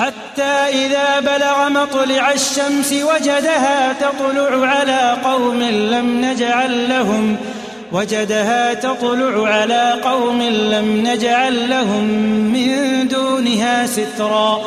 حتى إذا بلغ مطلع الشمس وجدها تطلع على قوم لم نجعل لهم وجدها تطلع على قوم لم نجعل لهم من دونها سترا.